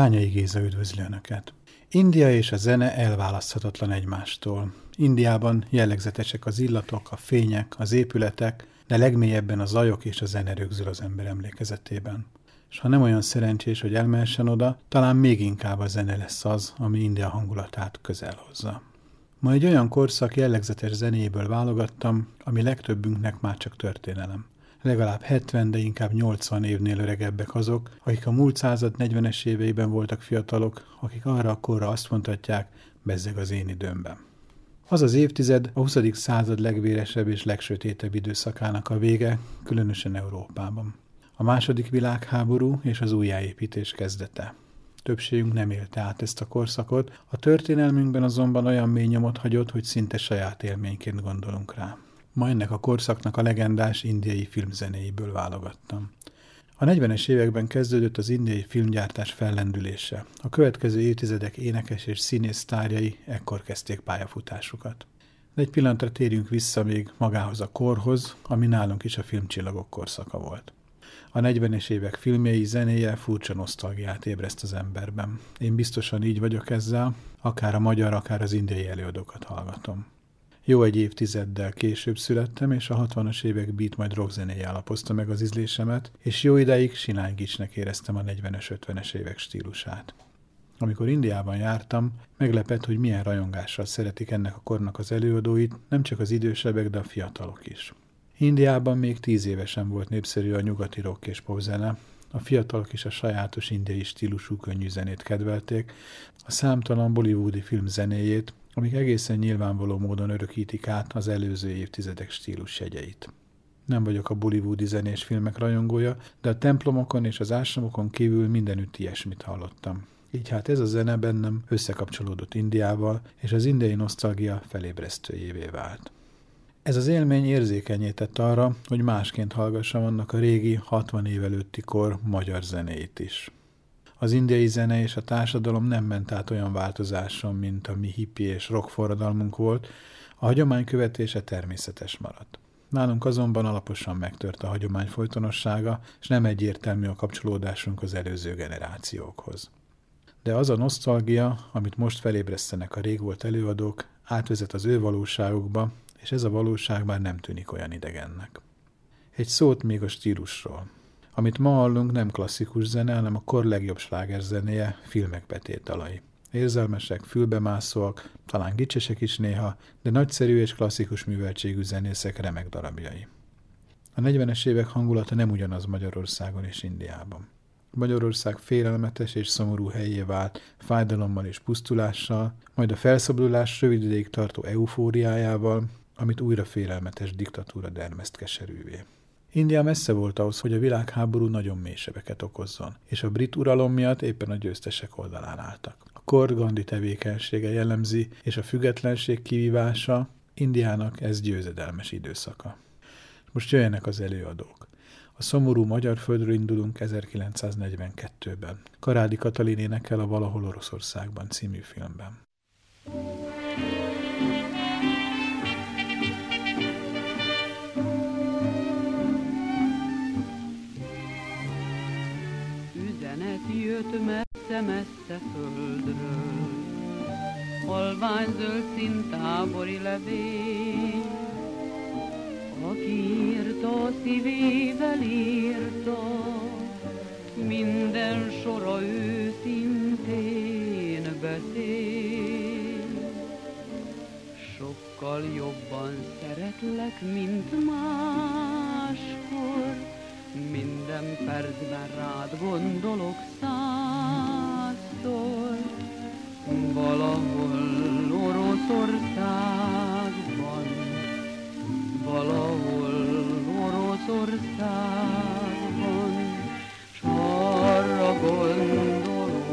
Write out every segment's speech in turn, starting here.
Bányai Géza üdvözli Önöket! India és a zene elválaszthatatlan egymástól. Indiában jellegzetesek az illatok, a fények, az épületek, de legmélyebben a zajok és a zene rögzül az ember emlékezetében. És ha nem olyan szerencsés, hogy elmehessen oda, talán még inkább a zene lesz az, ami India hangulatát közel hozza. Ma egy olyan korszak jellegzetes zenéből válogattam, ami legtöbbünknek már csak történelem legalább 70, de inkább 80 évnél öregebbek azok, akik a múlt század 40-es éveiben voltak fiatalok, akik arra a korra azt mondhatják, bezzeg az én időmben. Az az évtized a 20. század legvéresebb és legsötétebb időszakának a vége, különösen Európában. A második világháború és az újjáépítés kezdete. Többségünk nem élte át ezt a korszakot, a történelmünkben azonban olyan mély nyomot hagyott, hogy szinte saját élményként gondolunk rá. Ma ennek a korszaknak a legendás indiai filmzenéiből válogattam. A 40-es években kezdődött az indiai filmgyártás fellendülése. A következő évtizedek énekes és színész sztárjai ekkor kezdték pályafutásukat. De egy pillanatra térjünk vissza még magához a korhoz, ami nálunk is a filmcsillagok korszaka volt. A 40-es évek filmjei zenéje furcsa nosztalgiát ébreszt az emberben. Én biztosan így vagyok ezzel, akár a magyar, akár az indiai előadókat hallgatom. Jó egy évtizeddel később születtem, és a 60-as évek beat majd rockzenéje alapozta meg az ízlésemet, és jó ideig silánygicsnek éreztem a 40-es, 50-es évek stílusát. Amikor Indiában jártam, meglepett, hogy milyen rajongással szeretik ennek a kornak az előadóit, nem csak az idősebbek, de a fiatalok is. Indiában még tíz évesen volt népszerű a nyugati rock és popzene, a fiatalok is a sajátos indiai stílusú könnyű zenét kedvelték, a számtalan bollywoodi film zenéjét, amik egészen nyilvánvaló módon örökítik át az előző évtizedek stílusjegyeit. Nem vagyok a bollywoodi zenés filmek rajongója, de a templomokon és az ásramokon kívül mindenütt ilyesmit hallottam. Így hát ez a zene bennem összekapcsolódott Indiával, és az indiai nosztalgia felébresztőjévé vált. Ez az élmény érzékenyített arra, hogy másként hallgassam annak a régi 60 év előtti kor magyar zenéit is. Az indiai zene és a társadalom nem ment át olyan változáson, mint a mi hippi és rock forradalmunk volt, a hagyomány követése természetes maradt. Nálunk azonban alaposan megtört a hagyomány folytonossága, és nem egyértelmű a kapcsolódásunk az előző generációkhoz. De az a nosztalgia, amit most felébresztenek a régvolt előadók, átvezet az ő valóságukba, és ez a valóság már nem tűnik olyan idegennek. Egy szót még a stílusról. Amit ma hallunk nem klasszikus zene, hanem a kor legjobb slágerzenéje, filmek betétalai. Érzelmesek, fülbemászóak, talán gicsesek is néha, de nagyszerű és klasszikus műveltségű zenészek remek darabjai. A 40-es évek hangulata nem ugyanaz Magyarországon és Indiában. Magyarország félelmetes és szomorú helyé vált, fájdalommal és pusztulással, majd a felszabadulás rövid ideig tartó eufóriájával, amit újra félelmetes diktatúra dermeszt keserűvé. India messze volt ahhoz, hogy a világháború nagyon mély sebeket okozzon, és a brit uralom miatt éppen a győztesek oldalán álltak. A kor Gandhi tevékenysége jellemzi, és a függetlenség kivívása Indiának ez győzedelmes időszaka. Most jöjjenek az előadók. A szomorú magyar földről indulunk 1942-ben. Karádi Katalin énekel a Valahol Oroszországban című filmben. Jött messze-messze földről. Halvány zöld szín tábori levél, aki írta, szívével írta, minden sora őszintén beszél. Sokkal jobban szeretlek, mint máskor, minden percben rád gondolok százszor, valahol Oroszországban, valahol Oroszországban, s arra gondolok,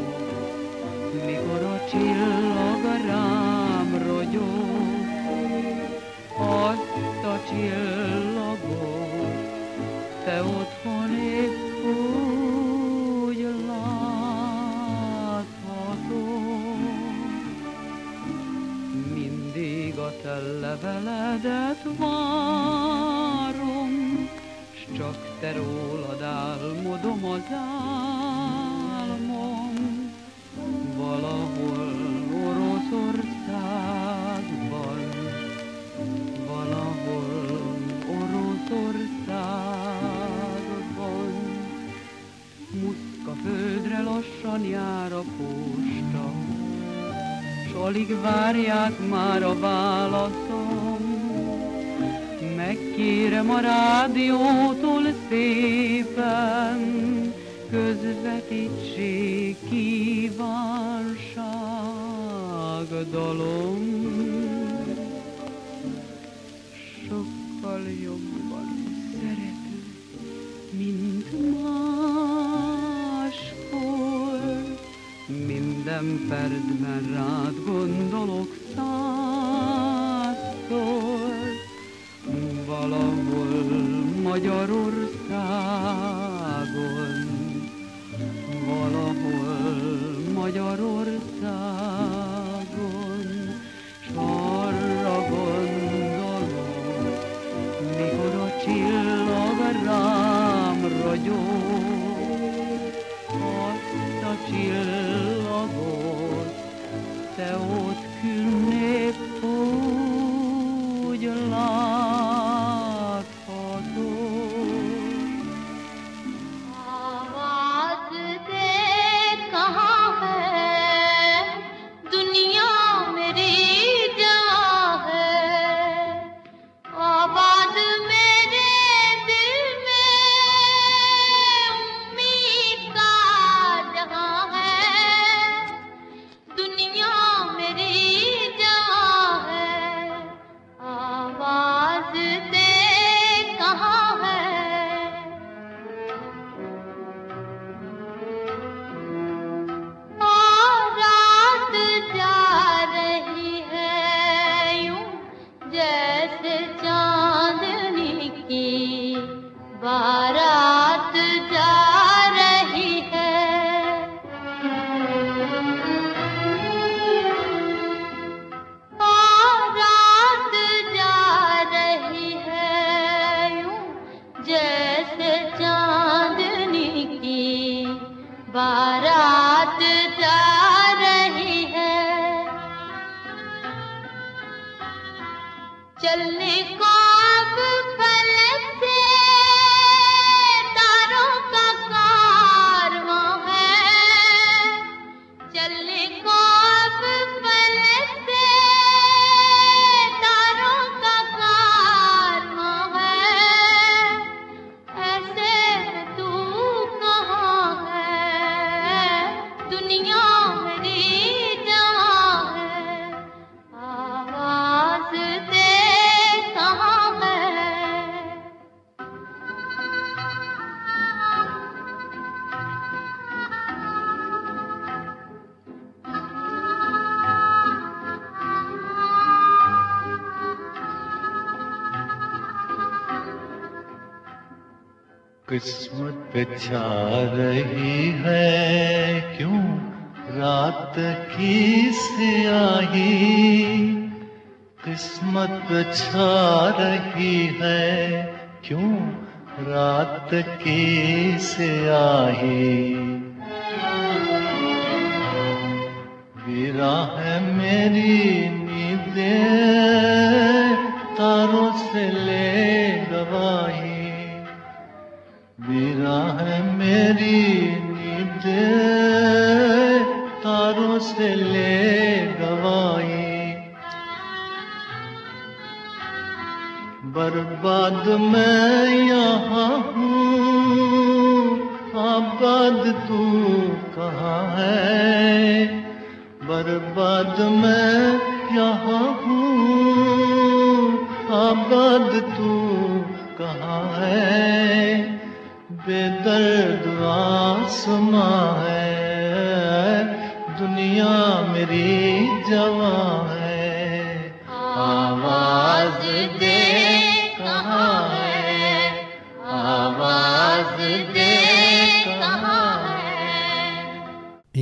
mikor a csillag rám rogyog, azt a csillag, leveledet várom, S csak te rólad álmodom az álmom, Valahol Oroszországban, Valahol Oroszországban, Muszka földre lassan jár a posta, S alig várják már a választ, Kérem a rádiótól szépen, közvetítség kívánság dalom. Sokkal jobban szeretlek, mint máskor. Minden percben rád gondolok, قسمت چھا رہی ہے؟ کیوں رات کی سیاہی قسمت چھا رہی ہے؟ کیوں رات کی سیاہی؟ ویرا ہے میری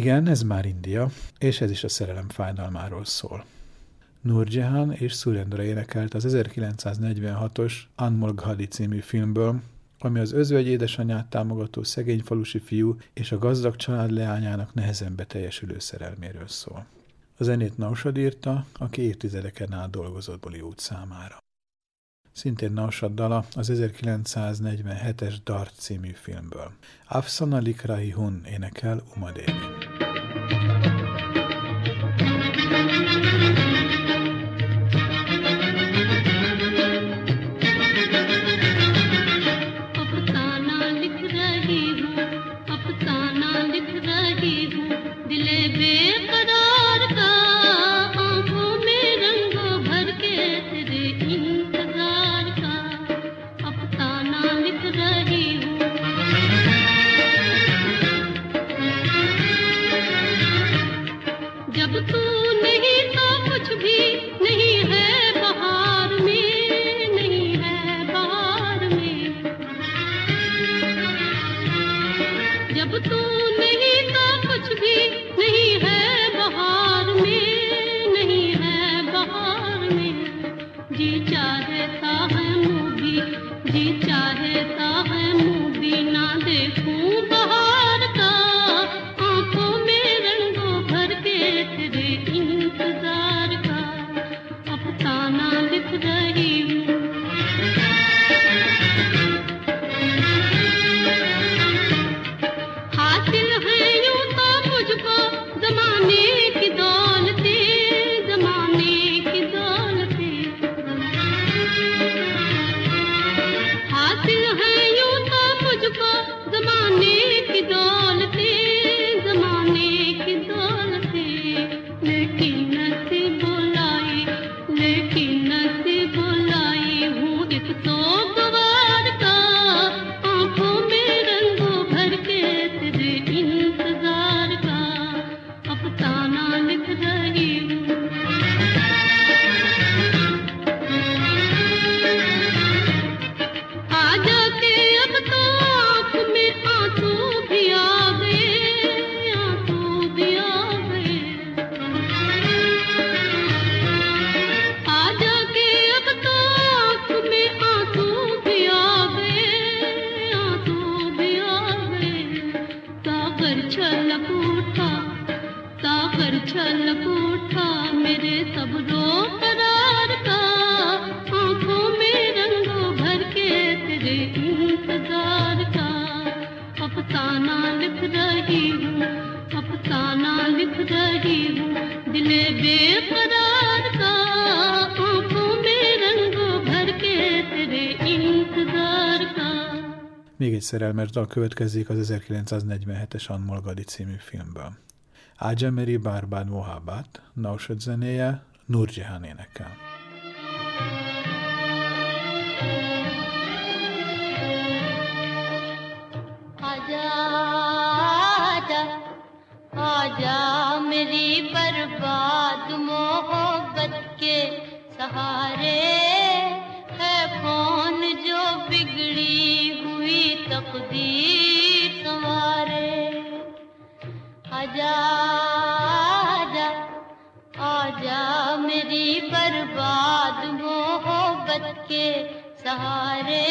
Igen, ez már India, és ez is a szerelem fájdalmáról szól. Nurjahan és Surendra énekelt az 1946-os Anmol Ghadi című filmből, ami az özvegy édesanyát támogató szegény falusi fiú és a gazdag család leányának nehezen beteljesülő szerelméről szól. A zenét Nausad írta, aki évtizedeken át dolgozott Bollywood számára. Szintén Nausad dala az 1947-es Dart című filmből. Afsana Likrahi Hun énekel Uma Még egy szerelmes dal következik az 1947-es Anmolgadi című filmből. Ágyameri Bárbád Mohabbat, Nausod zenéje, Nurjehan énekel. آجا میری برباد محبت کے سہارے ہے کون جو بگڑی ہوئی تقدیر سوارے آجا آجا آجا میری برباد محبت کے سہارے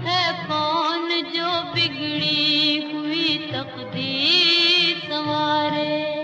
ہے کون جو بگڑی ہوئی تقدیر वारे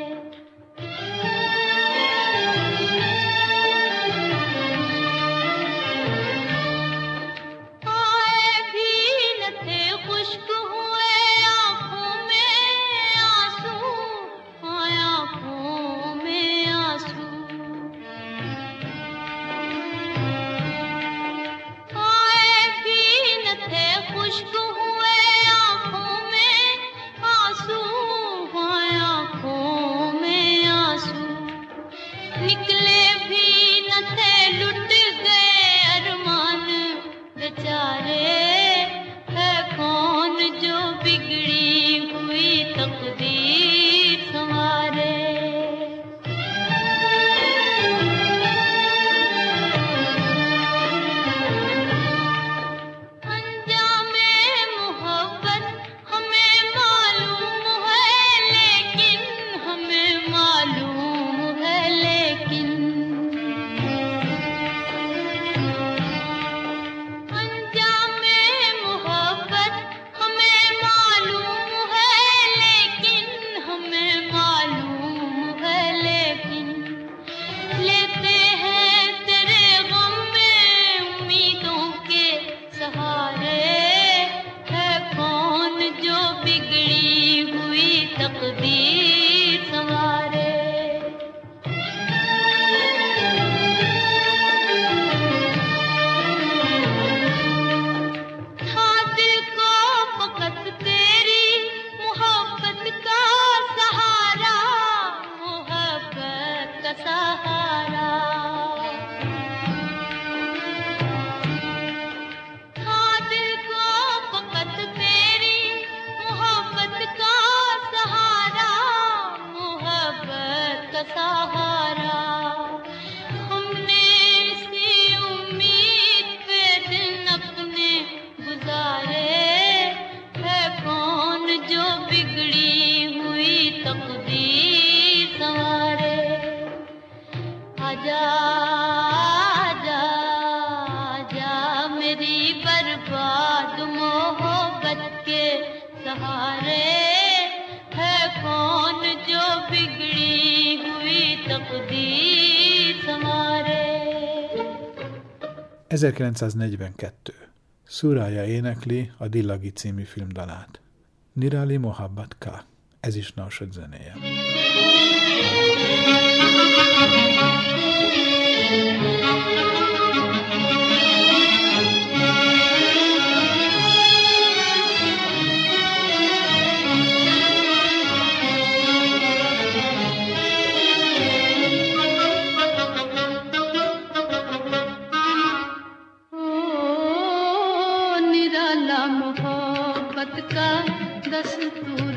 1942. Szurája énekli a Dillagi című filmdalát. Nirali Mohabbat K. Ez is Nausod zenéje. O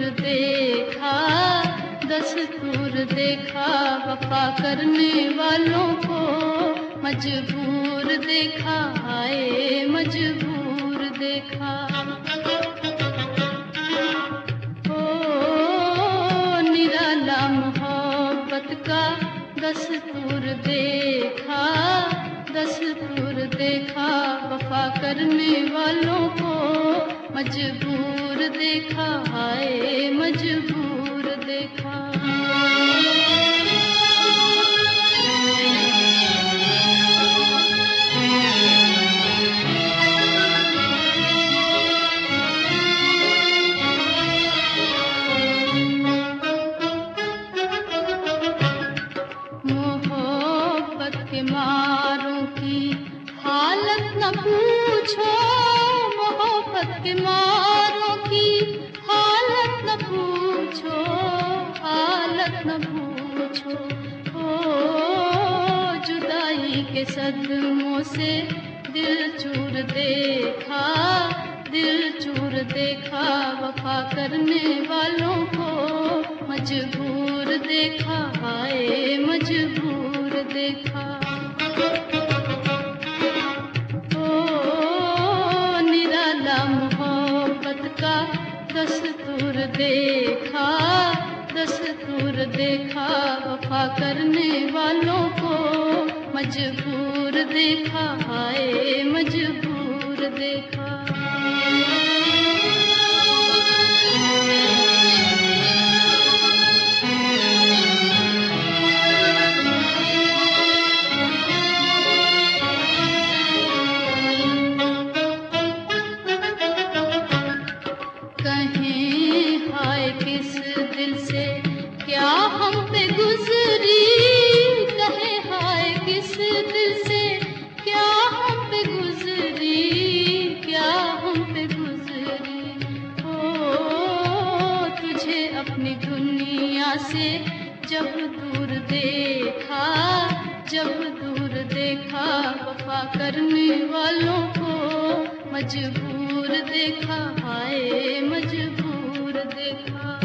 دیکھا، دستور دیکھا، وفا کرنے والوں کو مجبور دیکھا، آئے مجبور دیکھا۔ او نرالا محبت کا دستور دیکھا دستور دیکھا، وفا کرنے والوں کو مجبور دیکھا ہے مجبور دیکھا سے دل چور دیکھا، دل چور دیکھا، وفا کرنے والوں کو مجبور دیکھا، آئے مجبور دیکھا۔ او کا دستور دیکھا دستور دیکھا، وفا کرنے والوں کو مجبور دیکھا آئے مجبور دیکھا جب دور دیکھا، وفا کرنے والوں کو مجبور دیکھا، آئے مجبور دیکھا۔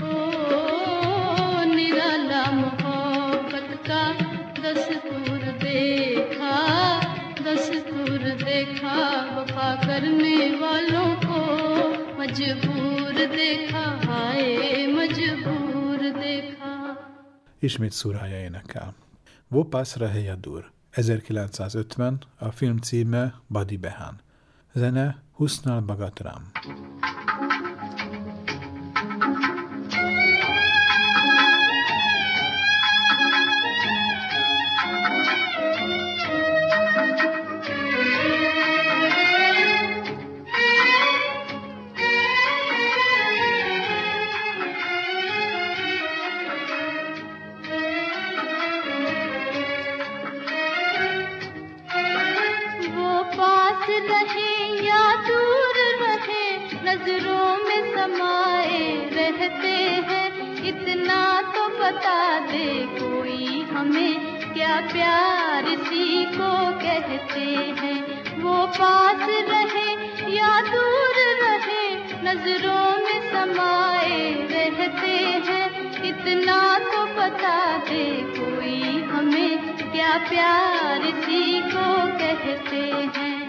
او نرالا محبت کا دستور دیکھا دستور دیکھا، وفا کرنے والوں کو مجبور دیکھا، آئے Ismét Szurája énekel. Vopasz Raheya Dur. 1950, a film címe Badi Behan. Zene Husnal Bagatram. वो بتا دے کوئی ہمیں کیا پیار اسی کو کہتے ہیں؟ وہ پاس رہے یا دور رہے؟ نظروں میں سمائے رہتے ہیں۔ اتنا تو بتا دے کوئی ہمیں کیا پیار اسی کو کہتے ہیں؟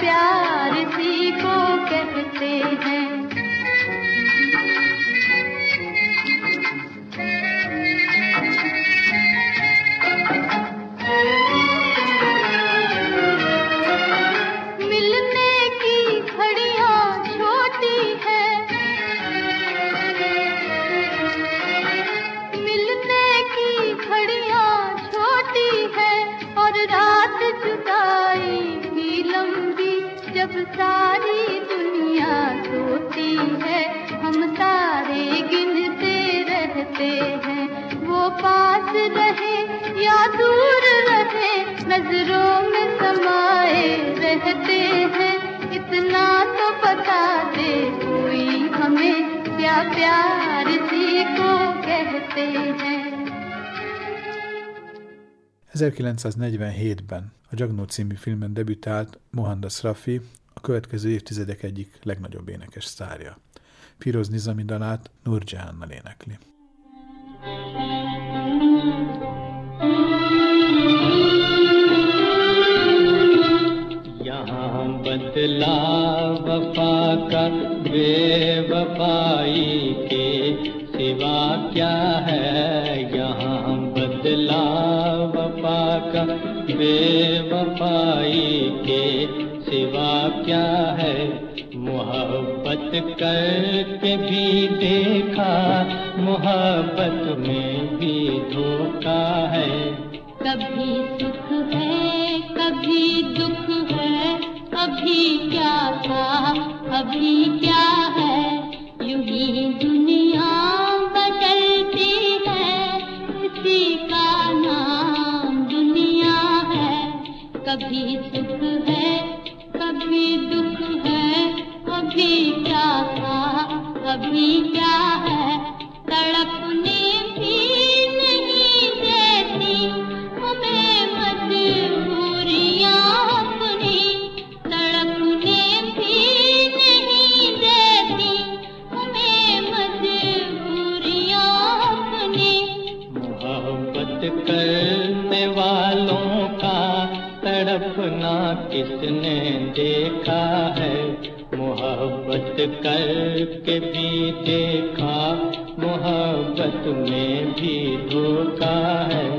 پیار سی کو کہتے ہیں؟ क्या प्यार इसी को कहते हैं 1947-ben a Jagnó című filmben debütált Mohandas Rafi, a következő évtizedek egyik legnagyobb énekes sztárja. Firoz Nizami dalát Nurjahannal énekli. بدلا وفا کا بے وفائی کے سوا کیا ہے؟ یہاں بدلا وفا کا بے وفائی کے سوا کیا ہے؟ محبت کر کے بھی دیکھا، محبت میں بھی دھوکا ہے۔ کبھی سکھ ہے، کبھی دکھ ابھی کیا تھا ابھی کیا ہے؟ یوں ہی دنیا بدلتی ہے اسی کا نام دنیا ہے۔ کبھی سکھ ہے، کبھی دکھ ہے ابھی کیا تھا ابھی کیا ہے؟ کر کے بھی دیکھا محبت میں بھی دھوکا ہے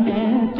में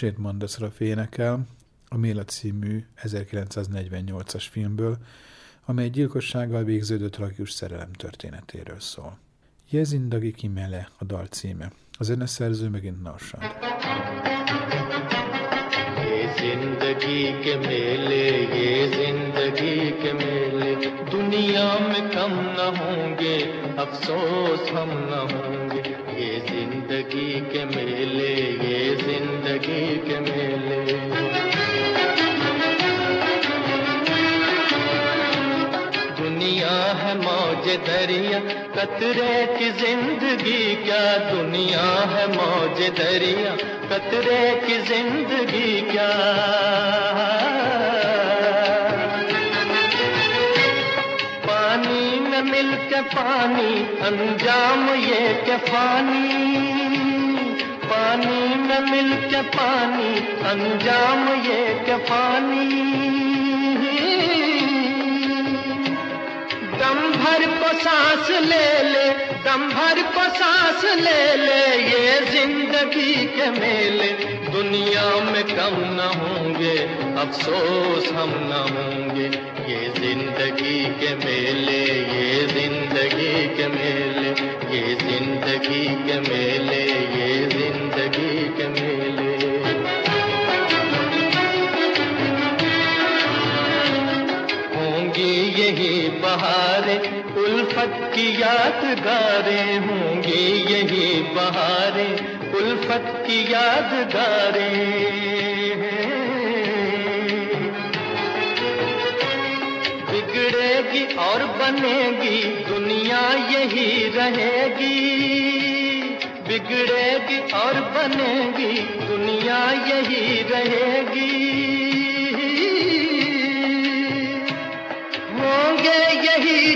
Isét mondasz énekel a Méla című 1948-as filmből, amely egy gyilkossággal végződő tragikus szerelem történetéről szól. Je zindagi ki mele a dal címe. A zeneszerző megint Narsad. ये जिंदगी के मेले ये जिंदगी के मेले दुनिया में कम न होंगे अफसोस हम न होंगे موج دریا قطرے کی زندگی، کیا دنیا ہے موج دریا؟ قطرے کی زندگی، کیا؟ پانی میں مل کے پانی، انجام یہ کہ پانی پانی میں مل کے پانی، انجام یہ کہ پانی بھر کو سانس لے لے دم بھر کو سانس لے لے، یہ زندگی کے میلے۔ دنیا میں کم نہ ہوں گے، افسوس ہم نہ ہوں گے۔ یہ زندگی کے میلے، یہ زندگی کے میلے۔ یہ زندگی کے میلے، یہ زندگی بہاریں الفت کی یادگاریں ہوں گی، یہی بہاریں الفت کی یادگاریں بگڑے گی اور بنے گی، دنیا یہی رہے گی۔ بگڑے گی اور بنے گی، دنیا یہی رہے گی۔ ہوں گے یہی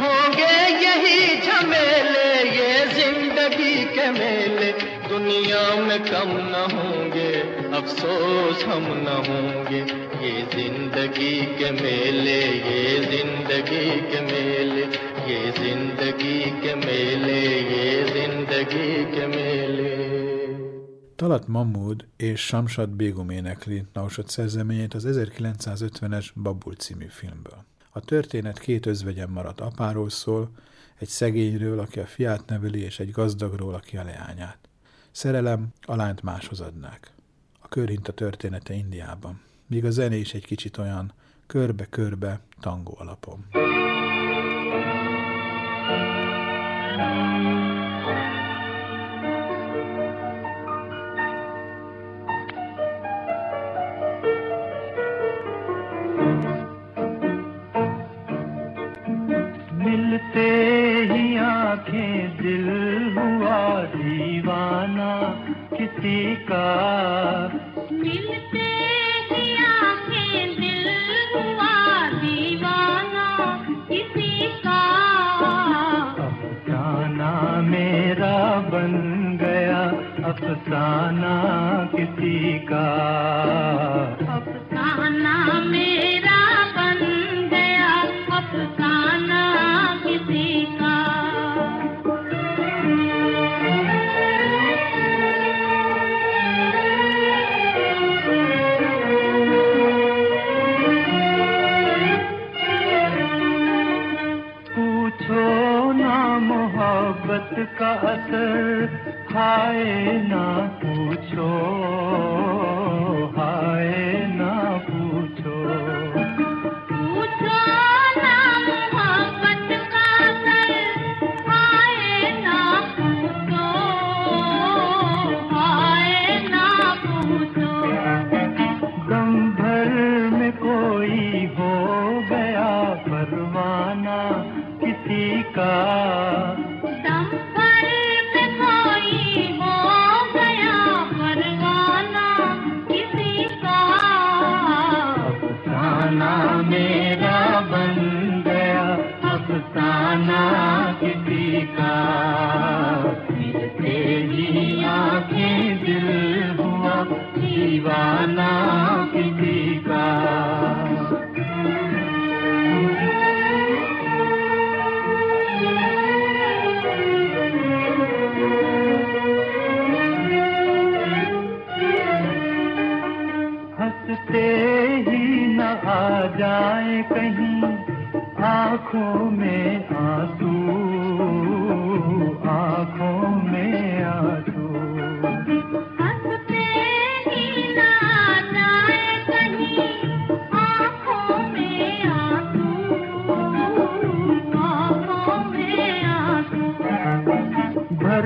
ہوں گے یہی جھمیلے، یہ زندگی کے میلے۔ دنیا میں کم نہ ہوں گے، افسوس ہم نہ ہوں گے۔ یہ زندگی کے میلے، یہ زندگی کے میلے۔ یہ زندگی کے میلے، یہ زندگی کے میلے۔ Talat Mahmud és Samsad Bégum énekli Nausot szerzeményét az 1950-es Babul című filmből. A történet két özvegyen maradt apáról szól, egy szegényről, aki a fiát neveli, és egy gazdagról, aki a leányát. Szerelem, a lányt máshoz adnák. A körhinta története Indiában, míg a zené is egy kicsit olyan körbe-körbe tangó alapon. Thank you. دل ہوا دیوانہ کسی کا ملتے ہی آنکھیں دل ہوا دیوانہ کسی کا۔ اب جانا میرا بن گیا افسانہ کسی کا۔ میرا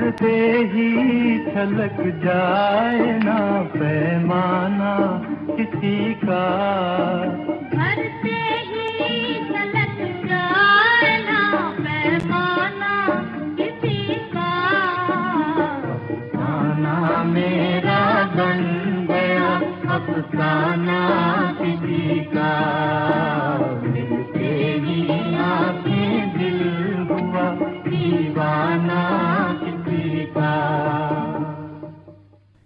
کرتے ہی چھلک جائے نا پیمانہ کسی کا۔ میرا بن گیا افسانہ کسی کا۔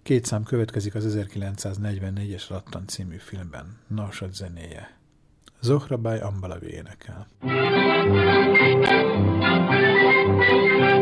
Két szám következik az 1944-es Rattan című filmben. Norsad zenéje. Zohrabály Ambalavi énekel. Thank you.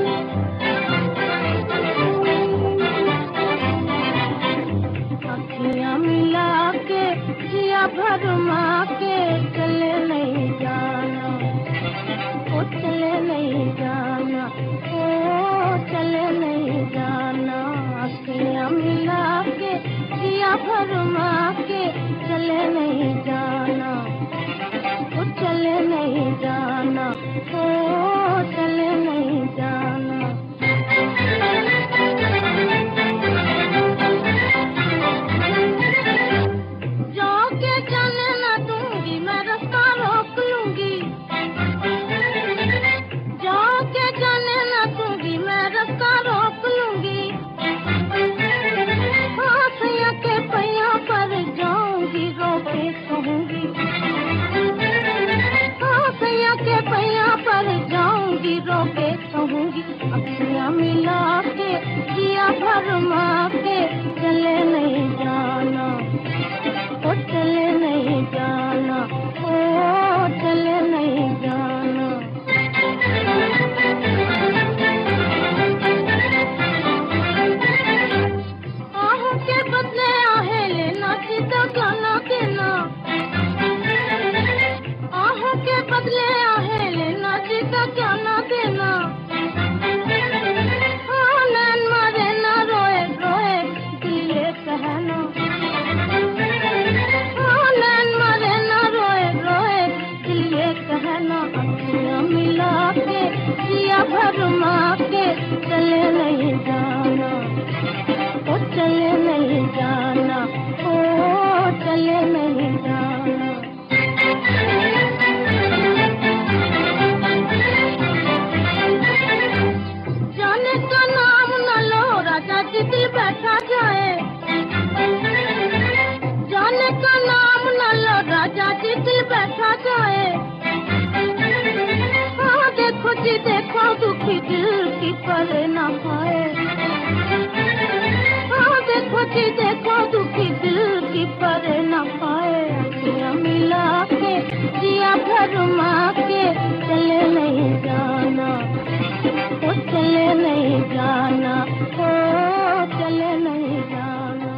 Oh. ملا کے کیا فرما کے چلے نہیں؟ پر نہ پائے ملا کے دیا گھرما کے چلے نہیں جانا۔ وہ چلے نہیں جانا چلے نہیں جانا۔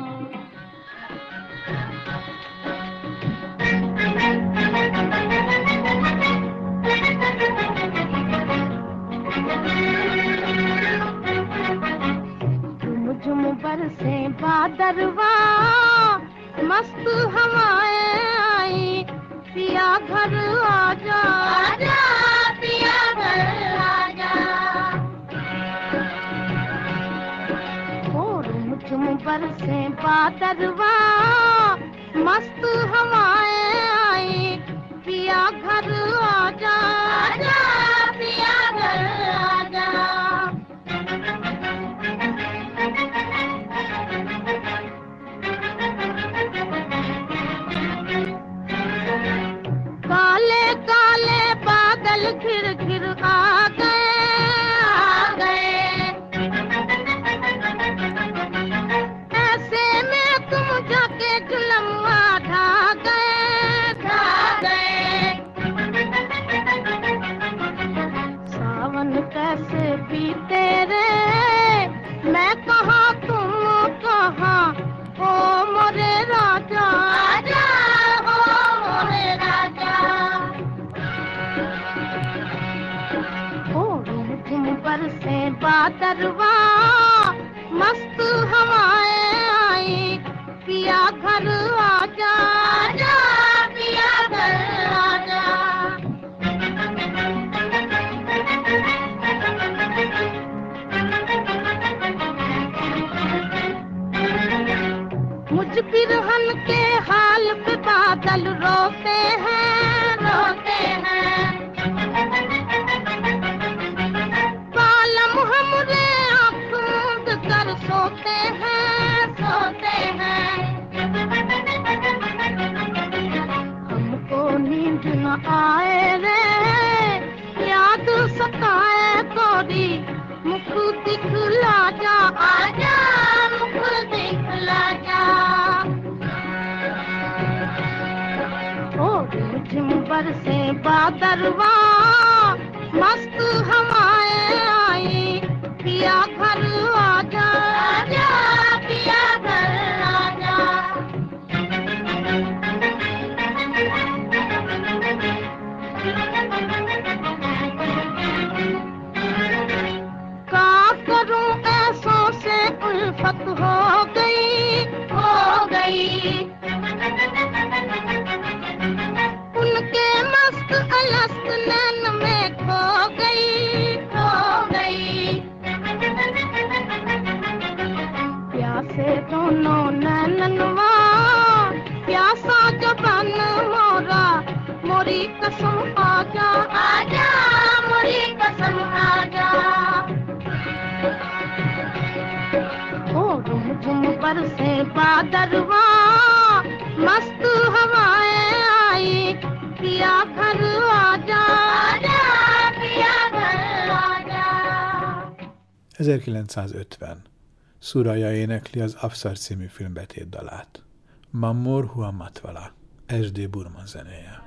تم جم پر سے بادروا مست ہوائیں آئی پیا گھر آ جا۔ پیا گھر آ جا۔ اور مجھ پر سے پاتروا مست ہوائیں آئی پیا گھر آ جا۔ دربار مست ہمارے آئے، پیا گھر آ مجھ پھر ہن کے حال پہ بادل روتے ہیں۔ سے بادروا कसम आगा आजा मुरी कसम आगा ओ झुम पर से बादरवा मस्त हवाएं आई पिया घर आजा आजा पिया घर आजा 1950 Szuraja énekli az Afszar című filmbetét dalát. Mamor Huamatvala, SD Burman zenéje.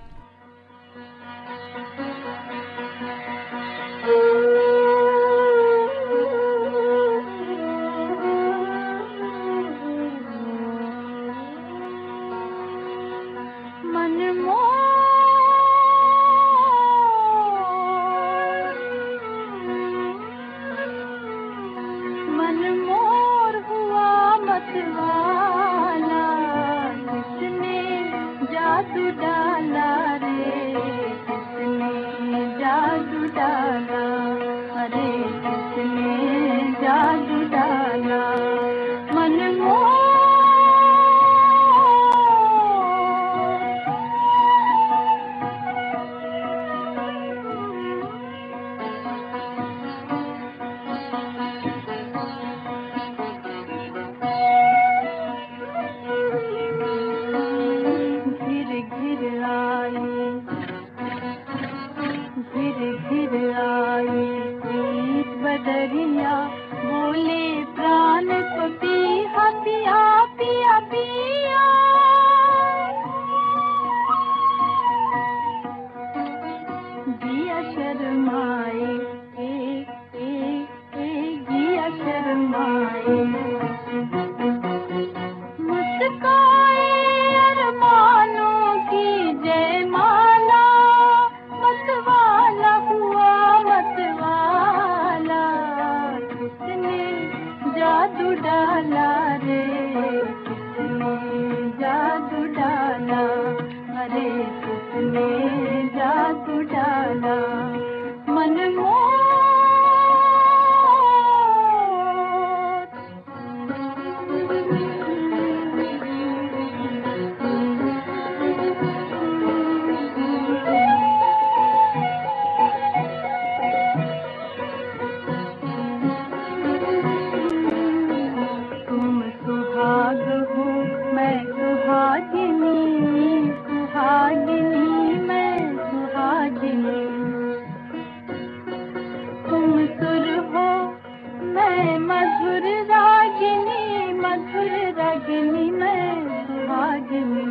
Amen.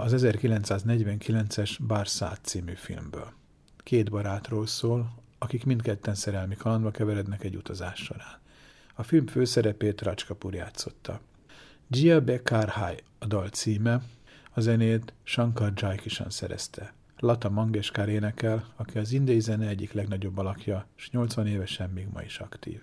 Az 1949-es Bárszát című filmből. Két barátról szól, akik mindketten szerelmi kalandba keverednek egy utazás során. A film főszerepét Racskapur játszotta. Gia Bekarhai a dal címe, a zenét Shankar Jaikisan szerezte. Lata Mangeskár énekel, aki az indiai zene egyik legnagyobb alakja, és 80 évesen még ma is aktív.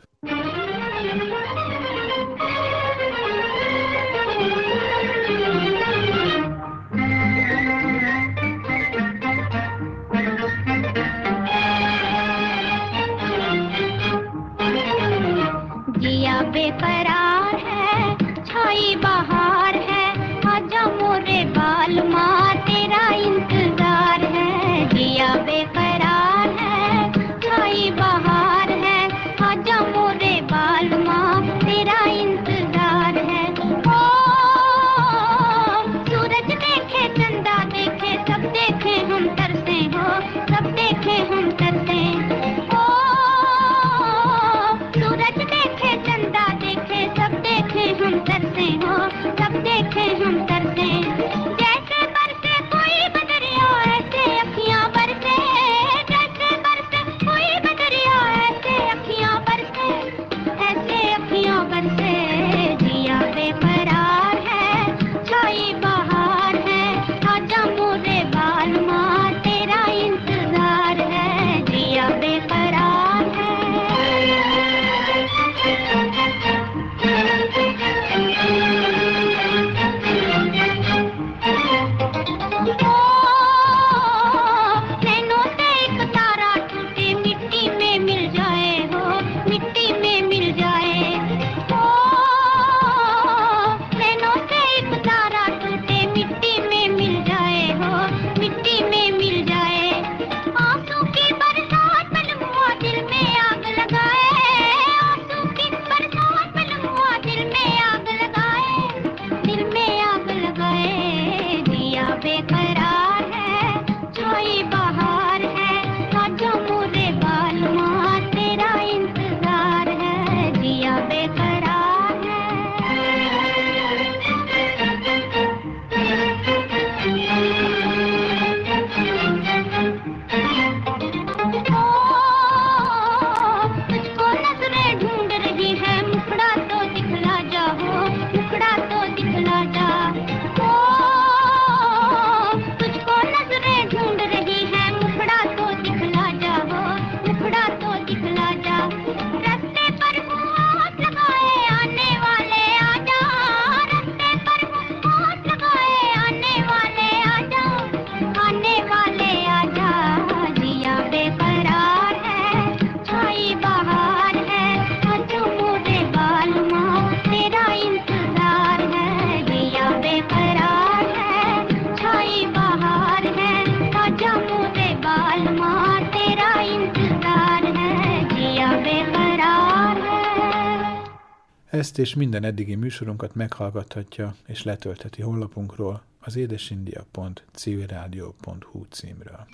Ezt és minden eddigi műsorunkat meghallgathatja és letöltheti honlapunkról az édesindia.civilrádió.hu címről.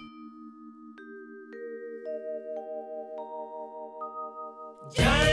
Yeah!